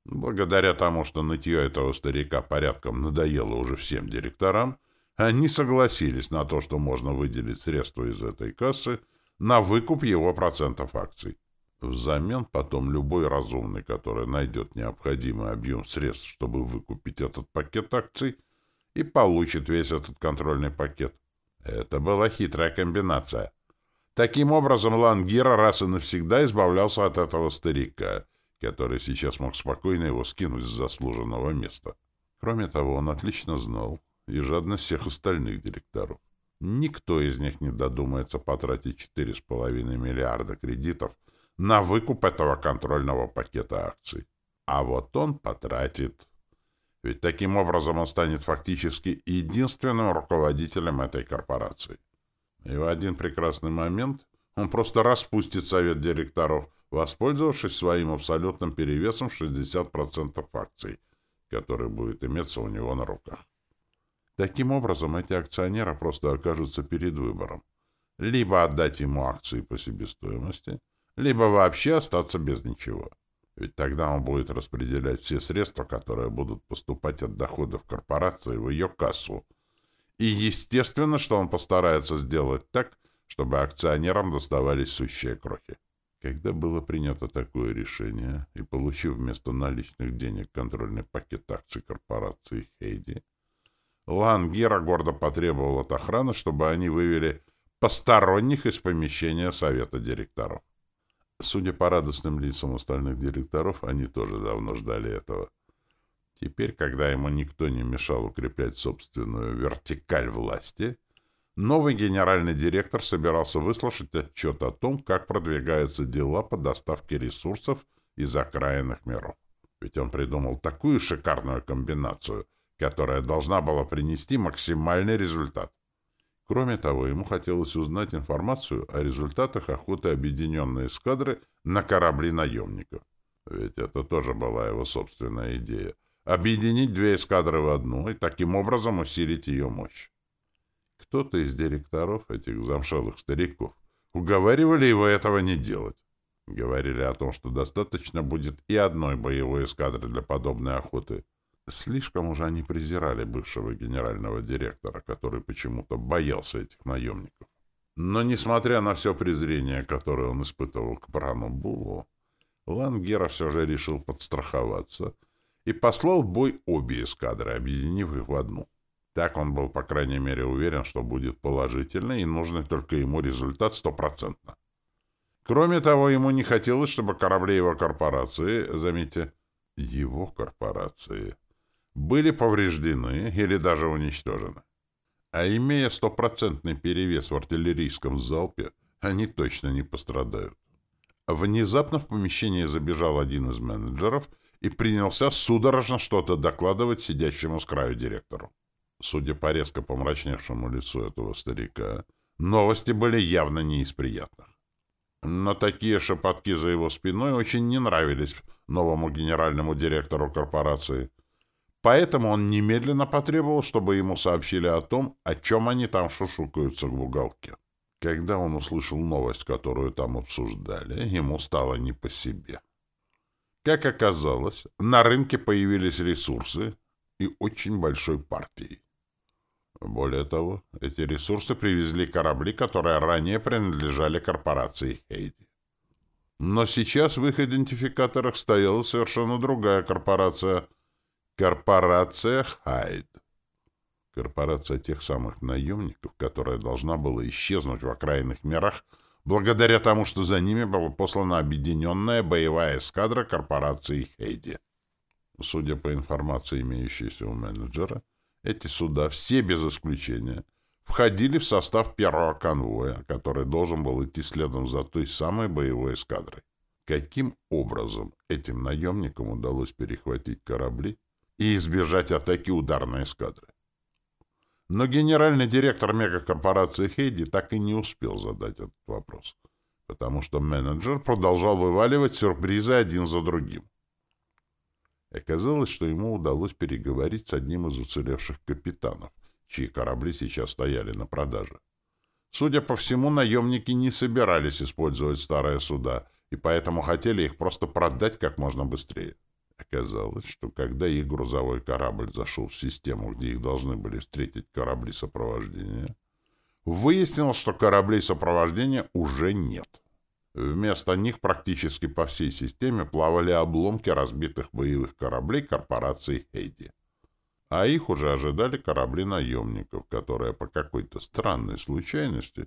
Благодаря тому, что нытье этого старика порядком надоело уже всем директорам, они согласились на то, что можно выделить средства из этой кассы на выкуп его процентов акций. Взамен потом любой разумный, который найдет необходимый объем средств, чтобы выкупить этот пакет акций, и получит весь этот контрольный пакет. Это была хитрая комбинация. Таким образом, Лангира раз и навсегда избавлялся от этого старика, который сейчас мог спокойно его скинуть с заслуженного места. Кроме того, он отлично знал и жадно всех остальных директоров. Никто из них не додумается потратить 4,5 миллиарда кредитов на выкуп этого контрольного пакета акций. А вот он потратит. Ведь таким образом он станет фактически единственным руководителем этой корпорации. И в один прекрасный момент он просто распустит совет директоров, воспользовавшись своим абсолютным перевесом в 60% акций, который будет иметься у него на руках. Таким образом, эти акционеры просто окажутся перед выбором. Либо отдать ему акции по себестоимости, либо вообще остаться без ничего. Ведь тогда он будет распределять все средства, которые будут поступать от доходов корпорации в ее кассу, и естественно, что он постарается сделать так, чтобы акционерам доставались сущие крохи. Когда было принято такое решение, и получив вместо наличных денег контрольный пакет акций корпорации Хейди, Лангера гордо потребовал от охраны, чтобы они вывели посторонних из помещения совета директоров. Судя по радостным лицам остальных директоров, они тоже давно ждали этого. Теперь, когда ему никто не мешал укреплять собственную вертикаль власти, новый генеральный директор собирался выслушать отчет о том, как продвигаются дела по доставке ресурсов из окраинных миров. Ведь он придумал такую шикарную комбинацию, которая должна была принести максимальный результат. Кроме того, ему хотелось узнать информацию о результатах охоты объединенной эскадры на корабли наемников. Ведь это тоже была его собственная идея — объединить две эскадры в одну и таким образом усилить ее мощь. Кто-то из директоров, этих замшелых стариков, уговаривали его этого не делать. Говорили о том, что достаточно будет и одной боевой эскадры для подобной охоты. Слишком уже они презирали бывшего генерального директора, который почему-то боялся этих наемников. Но, несмотря на все презрение, которое он испытывал к Прану Булу, Лангера все же решил подстраховаться — и послал в бой обе эскадры, объединив их в одну. Так он был, по крайней мере, уверен, что будет положительный и нужный только ему результат стопроцентно. Кроме того, ему не хотелось, чтобы корабли его корпорации, заметьте, его корпорации, были повреждены или даже уничтожены. А имея стопроцентный перевес в артиллерийском залпе, они точно не пострадают. Внезапно в помещение забежал один из менеджеров — и принялся судорожно что-то докладывать сидящему с краю директору. Судя по резко помрачневшему лицу этого старика, новости были явно не из приятных. Но такие шепотки за его спиной очень не нравились новому генеральному директору корпорации. Поэтому он немедленно потребовал, чтобы ему сообщили о том, о чем они там шушукаются в уголке. Когда он услышал новость, которую там обсуждали, ему стало не по себе. Как оказалось, на рынке появились ресурсы и очень большой партии. Более того, эти ресурсы привезли корабли, которые ранее принадлежали корпорации Хейди. Но сейчас в их идентификаторах стояла совершенно другая корпорация. Корпорация Хайд. Корпорация тех самых наемников, которая должна была исчезнуть в окраинных мирах благодаря тому, что за ними была послана объединенная боевая эскадра корпорации Хейди. Судя по информации, имеющейся у менеджера, эти суда, все без исключения, входили в состав первого конвоя, который должен был идти следом за той самой боевой эскадрой. Каким образом этим наемникам удалось перехватить корабли и избежать атаки ударной эскадры? Но генеральный директор мегакорпорации Хейди так и не успел задать этот вопрос, потому что менеджер продолжал вываливать сюрпризы один за другим. Оказалось, что ему удалось переговорить с одним из уцелевших капитанов, чьи корабли сейчас стояли на продаже. Судя по всему, наемники не собирались использовать старые суда, и поэтому хотели их просто продать как можно быстрее. Оказалось, что когда их грузовой корабль зашел в систему, где их должны были встретить корабли сопровождения, выяснилось, что кораблей сопровождения уже нет. Вместо них практически по всей системе плавали обломки разбитых боевых кораблей корпорации «Хейди». А их уже ожидали корабли наемников, которые по какой-то странной случайности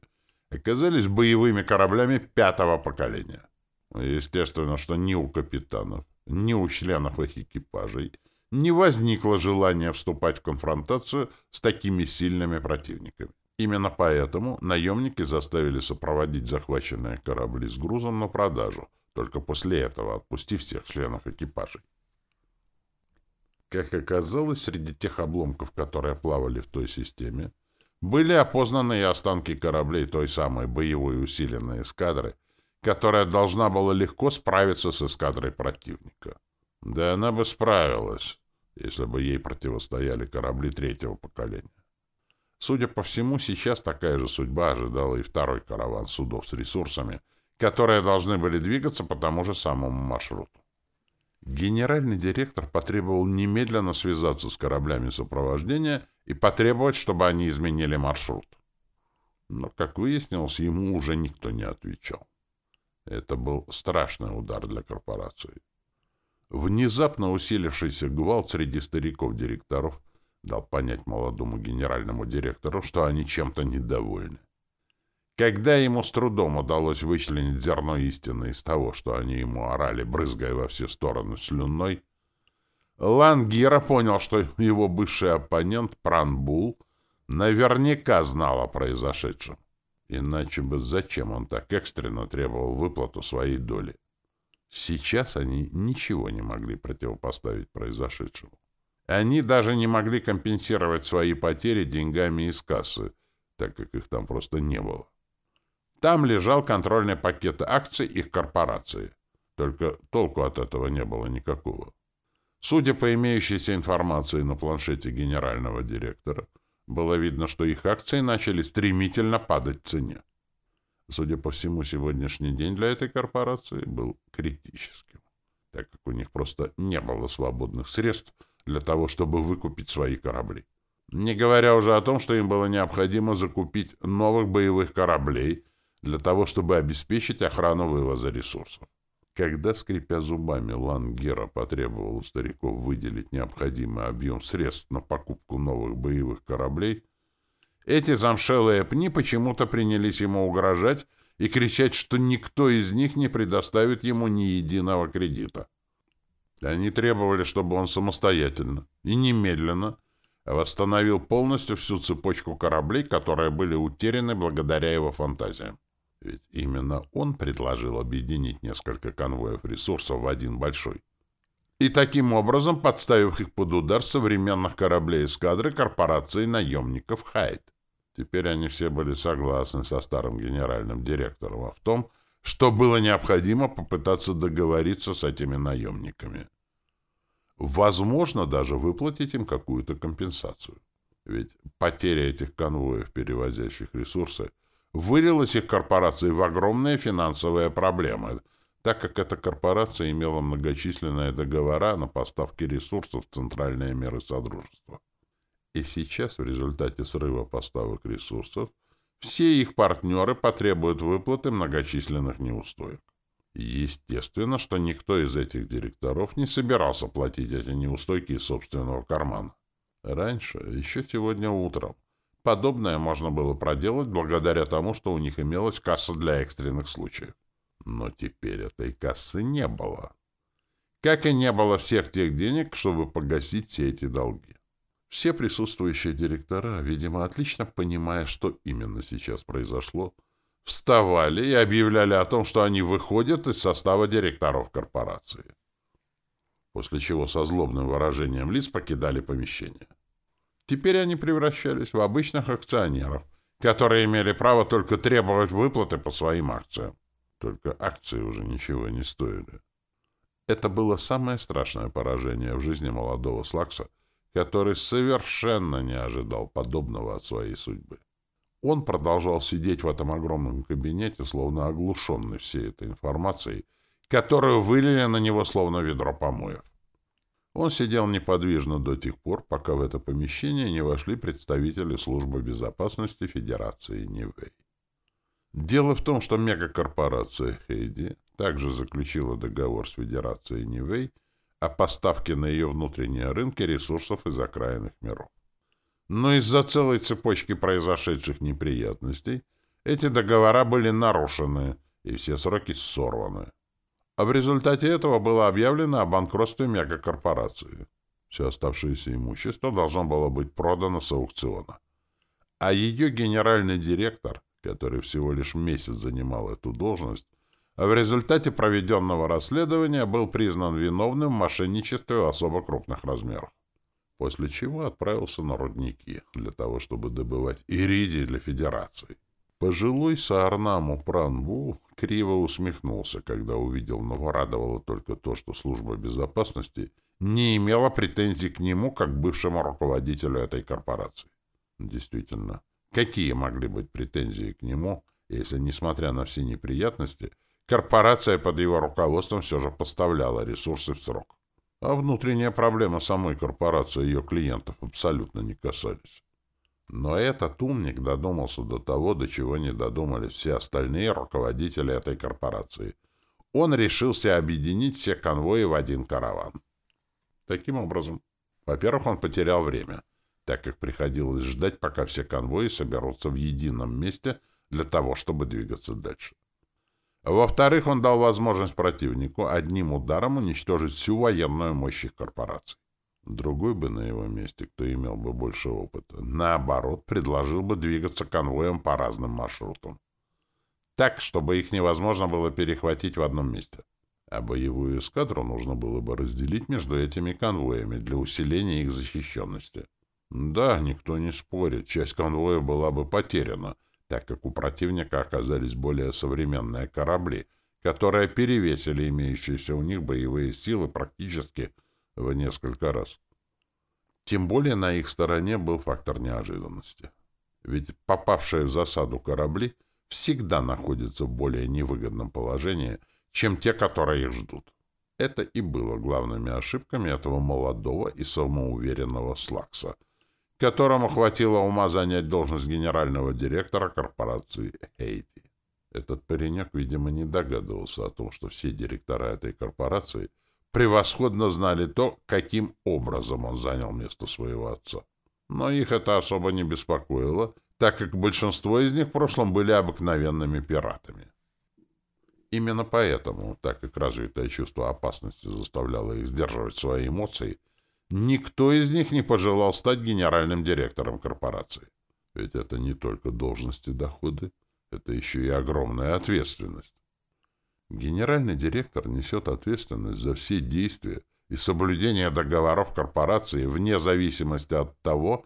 оказались боевыми кораблями пятого поколения. Естественно, что ни у капитанов, ни у членов их экипажей не возникло желания вступать в конфронтацию с такими сильными противниками. Именно поэтому наемники заставили сопроводить захваченные корабли с грузом на продажу, только после этого отпустив всех членов экипажей. Как оказалось, среди тех обломков, которые плавали в той системе, были опознаны и останки кораблей той самой боевой усиленной эскадры, которая должна была легко справиться с эскадрой противника. Да она бы справилась, если бы ей противостояли корабли третьего поколения. Судя по всему, сейчас такая же судьба ожидала и второй караван судов с ресурсами, которые должны были двигаться по тому же самому маршруту. Генеральный директор потребовал немедленно связаться с кораблями сопровождения и потребовать, чтобы они изменили маршрут. Но, как выяснилось, ему уже никто не отвечал. Это был страшный удар для корпорации. Внезапно усилившийся гвалт среди стариков-директоров дал понять молодому генеральному директору, что они чем-то недовольны. Когда ему с трудом удалось вычленить зерно истины из того, что они ему орали, брызгая во все стороны слюной, Лангира понял, что его бывший оппонент Пранбул наверняка знал о произошедшем. Иначе бы зачем он так экстренно требовал выплату своей доли? Сейчас они ничего не могли противопоставить произошедшему. Они даже не могли компенсировать свои потери деньгами из кассы, так как их там просто не было. Там лежал контрольный пакет акций их корпорации. Только толку от этого не было никакого. Судя по имеющейся информации на планшете генерального директора, было видно, что их акции начали стремительно падать в цене. Судя по всему, сегодняшний день для этой корпорации был критическим, так как у них просто не было свободных средств для того, чтобы выкупить свои корабли. Не говоря уже о том, что им было необходимо закупить новых боевых кораблей для того, чтобы обеспечить охрану вывоза ресурсов. Когда, скрипя зубами, Лангера потребовал у стариков выделить необходимый объем средств на покупку новых боевых кораблей, эти замшелые пни почему-то принялись ему угрожать и кричать, что никто из них не предоставит ему ни единого кредита. Они требовали, чтобы он самостоятельно и немедленно восстановил полностью всю цепочку кораблей, которые были утеряны благодаря его фантазиям. Ведь именно он предложил объединить несколько конвоев ресурсов в один большой. И таким образом подставив их под удар современных кораблей эскадры корпорации наемников «Хайд». Теперь они все были согласны со старым генеральным директором в том, что было необходимо попытаться договориться с этими наемниками. Возможно, даже выплатить им какую-то компенсацию. Ведь потеря этих конвоев, перевозящих ресурсы, вылилась их корпорацией в огромные финансовые проблемы, так как эта корпорация имела многочисленные договора на поставки ресурсов в центральные меры Содружества. И сейчас, в результате срыва поставок ресурсов, все их партнеры потребуют выплаты многочисленных неустоек. Естественно, что никто из этих директоров не собирался платить эти неустойки из собственного кармана. Раньше, еще сегодня утром, Подобное можно было проделать благодаря тому, что у них имелась касса для экстренных случаев. Но теперь этой кассы не было. Как и не было всех тех денег, чтобы погасить все эти долги. Все присутствующие директора, видимо, отлично понимая, что именно сейчас произошло, вставали и объявляли о том, что они выходят из состава директоров корпорации. После чего со злобным выражением лиц покидали помещение. Теперь они превращались в обычных акционеров, которые имели право только требовать выплаты по своим акциям. Только акции уже ничего не стоили. Это было самое страшное поражение в жизни молодого Слакса, который совершенно не ожидал подобного от своей судьбы. Он продолжал сидеть в этом огромном кабинете, словно оглушенный всей этой информацией, которую вылили на него словно ведро помоев. Он сидел неподвижно до тех пор, пока в это помещение не вошли представители службы безопасности Федерации Нивэй. Дело в том, что мегакорпорация Хейди также заключила договор с Федерацией Нивэй о поставке на ее внутренние рынки ресурсов из окраинных миров. Но из-за целой цепочки произошедших неприятностей эти договора были нарушены и все сроки сорваны. А в результате этого было объявлено о банкротстве мегакорпорации. Все оставшееся имущество должно было быть продано с аукциона. А ее генеральный директор, который всего лишь месяц занимал эту должность, в результате проведенного расследования был признан виновным в мошенничестве особо крупных размерах. После чего отправился на рудники для того, чтобы добывать иридий для Федерации. Пожилой Саарнаму Пранбу криво усмехнулся, когда увидел, но радовало только то, что служба безопасности не имела претензий к нему, как бывшему руководителю этой корпорации. Действительно, какие могли быть претензии к нему, если, несмотря на все неприятности, Корпорация под его руководством все же поставляла ресурсы в срок. А внутренние проблемы самой корпорации и ее клиентов абсолютно не касались. Но этот умник додумался до того, до чего не додумались все остальные руководители этой корпорации. Он решился объединить все конвои в один караван. Таким образом, во-первых, он потерял время, так как приходилось ждать, пока все конвои соберутся в едином месте для того, чтобы двигаться дальше. Во-вторых, он дал возможность противнику одним ударом уничтожить всю военную мощь их корпораций. Другой бы на его месте, кто имел бы больше опыта, наоборот, предложил бы двигаться конвоем по разным маршрутам. Так, чтобы их невозможно было перехватить в одном месте. А боевую эскадру нужно было бы разделить между этими конвоями для усиления их защищенности. Да, никто не спорит, часть конвоя была бы потеряна — так как у противника оказались более современные корабли, которые перевесили имеющиеся у них боевые силы практически в несколько раз. Тем более на их стороне был фактор неожиданности. Ведь попавшие в засаду корабли всегда находятся в более невыгодном положении, чем те, которые их ждут. Это и было главными ошибками этого молодого и самоуверенного Слакса — которому хватило ума занять должность генерального директора корпорации Хейти. Этот паренек, видимо, не догадывался о том, что все директора этой корпорации превосходно знали то, каким образом он занял место своего отца. Но их это особо не беспокоило, так как большинство из них в прошлом были обыкновенными пиратами. Именно поэтому, так как развитое чувство опасности заставляло их сдерживать свои эмоции, Никто из них не пожелал стать генеральным директором корпорации. Ведь это не только должности доходы, это еще и огромная ответственность. Генеральный директор несет ответственность за все действия и соблюдение договоров корпорации вне зависимости от того,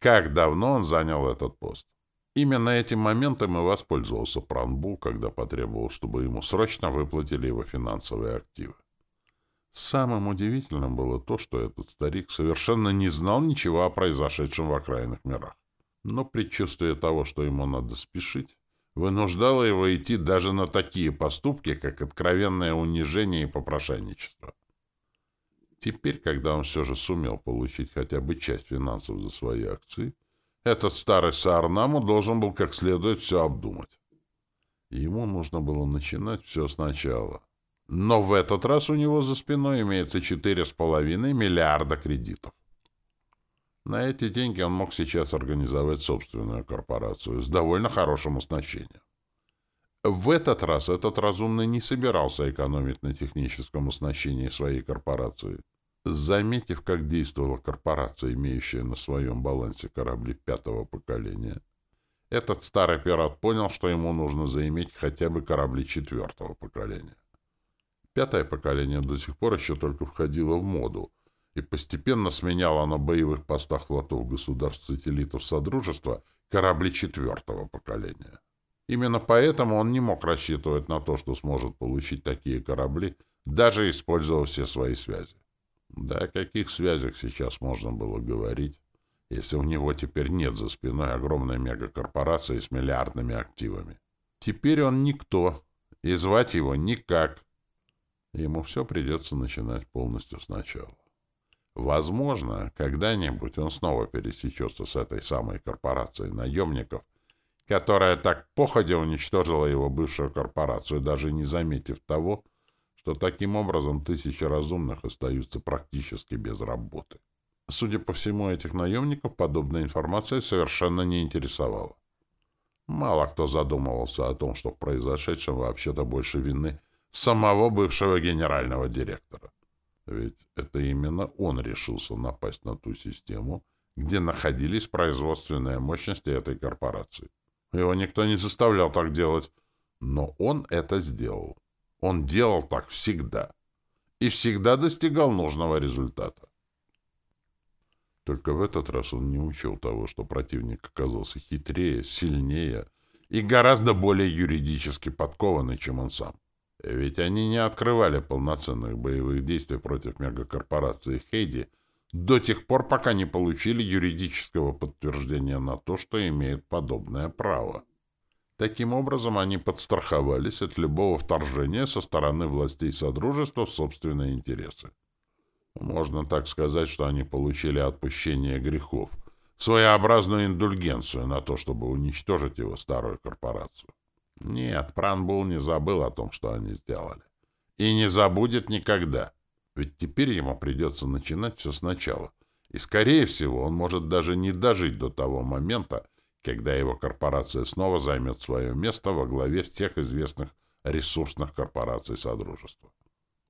как давно он занял этот пост. Именно этим моментом и воспользовался Пранбу, когда потребовал, чтобы ему срочно выплатили его финансовые активы. Самым удивительным было то, что этот старик совершенно не знал ничего о произошедшем в окраинных мирах. Но предчувствие того, что ему надо спешить, вынуждало его идти даже на такие поступки, как откровенное унижение и попрошайничество. Теперь, когда он все же сумел получить хотя бы часть финансов за свои акции, этот старый Саарнаму должен был как следует все обдумать. Ему нужно было начинать все сначала — но в этот раз у него за спиной имеется 4,5 миллиарда кредитов. На эти деньги он мог сейчас организовать собственную корпорацию с довольно хорошим оснащением. В этот раз этот разумный не собирался экономить на техническом оснащении своей корпорации. Заметив, как действовала корпорация, имеющая на своем балансе корабли пятого поколения, этот старый пират понял, что ему нужно заиметь хотя бы корабли четвертого поколения. Пятое поколение до сих пор еще только входило в моду, и постепенно сменяло на боевых постах флотов государств-сателлитов Содружества корабли четвертого поколения. Именно поэтому он не мог рассчитывать на то, что сможет получить такие корабли, даже используя все свои связи. Да о каких связях сейчас можно было говорить, если у него теперь нет за спиной огромной мегакорпорации с миллиардными активами? Теперь он никто, и звать его никак. Ему все придется начинать полностью сначала. Возможно, когда-нибудь он снова пересечется с этой самой корпорацией наемников, которая так походя уничтожила его бывшую корпорацию, даже не заметив того, что таким образом тысячи разумных остаются практически без работы. Судя по всему, этих наемников подобная информация совершенно не интересовала. Мало кто задумывался о том, что в произошедшем вообще-то больше вины самого бывшего генерального директора. Ведь это именно он решился напасть на ту систему, где находились производственные мощности этой корпорации. Его никто не заставлял так делать, но он это сделал. Он делал так всегда. И всегда достигал нужного результата. Только в этот раз он не учел того, что противник оказался хитрее, сильнее и гораздо более юридически подкованный, чем он сам. Ведь они не открывали полноценных боевых действий против мегакорпорации Хейди до тех пор, пока не получили юридического подтверждения на то, что имеют подобное право. Таким образом, они подстраховались от любого вторжения со стороны властей Содружества в собственные интересы. Можно так сказать, что они получили отпущение грехов, своеобразную индульгенцию на то, чтобы уничтожить его старую корпорацию. Нет, Пранбул не забыл о том, что они сделали. И не забудет никогда. Ведь теперь ему придется начинать все сначала. И, скорее всего, он может даже не дожить до того момента, когда его корпорация снова займет свое место во главе всех известных ресурсных корпораций Содружества.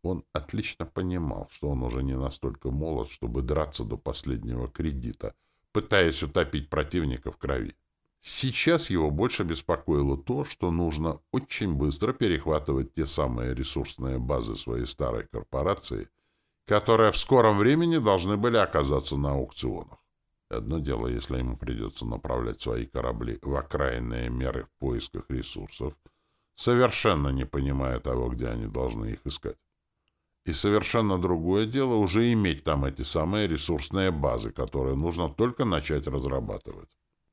Он отлично понимал, что он уже не настолько молод, чтобы драться до последнего кредита, пытаясь утопить противника в крови. Сейчас его больше беспокоило то, что нужно очень быстро перехватывать те самые ресурсные базы своей старой корпорации, которые в скором времени должны были оказаться на аукционах. Одно дело, если ему придется направлять свои корабли в окраинные меры в поисках ресурсов, совершенно не понимая того, где они должны их искать. И совершенно другое дело уже иметь там эти самые ресурсные базы, которые нужно только начать разрабатывать.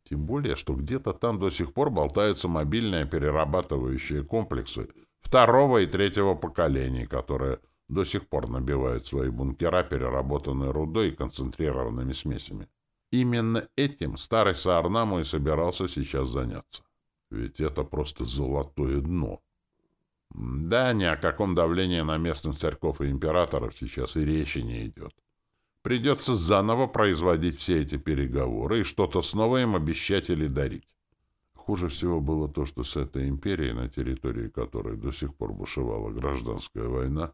Тем более, что где-то там до сих пор болтаются мобильные перерабатывающие комплексы второго и третьего поколений, которые до сих пор набивают свои бункера переработанной рудой и концентрированными смесями. Именно этим старый Саарнаму и собирался сейчас заняться. Ведь это просто золотое дно. Да, ни о каком давлении на местных церков и императоров сейчас и речи не идет. Придется заново производить все эти переговоры и что-то снова им обещать или дарить. Хуже всего было то, что с этой империей, на территории которой до сих пор бушевала гражданская война,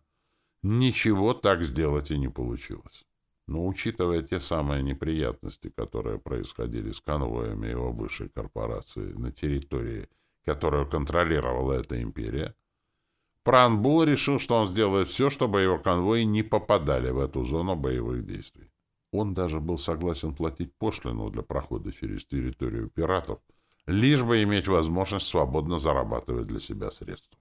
ничего так сделать и не получилось. Но учитывая те самые неприятности, которые происходили с конвоями его бывшей корпорации на территории, которую контролировала эта империя, Пранбул решил, что он сделает все, чтобы его конвои не попадали в эту зону боевых действий. Он даже был согласен платить пошлину для прохода через территорию пиратов, лишь бы иметь возможность свободно зарабатывать для себя средства.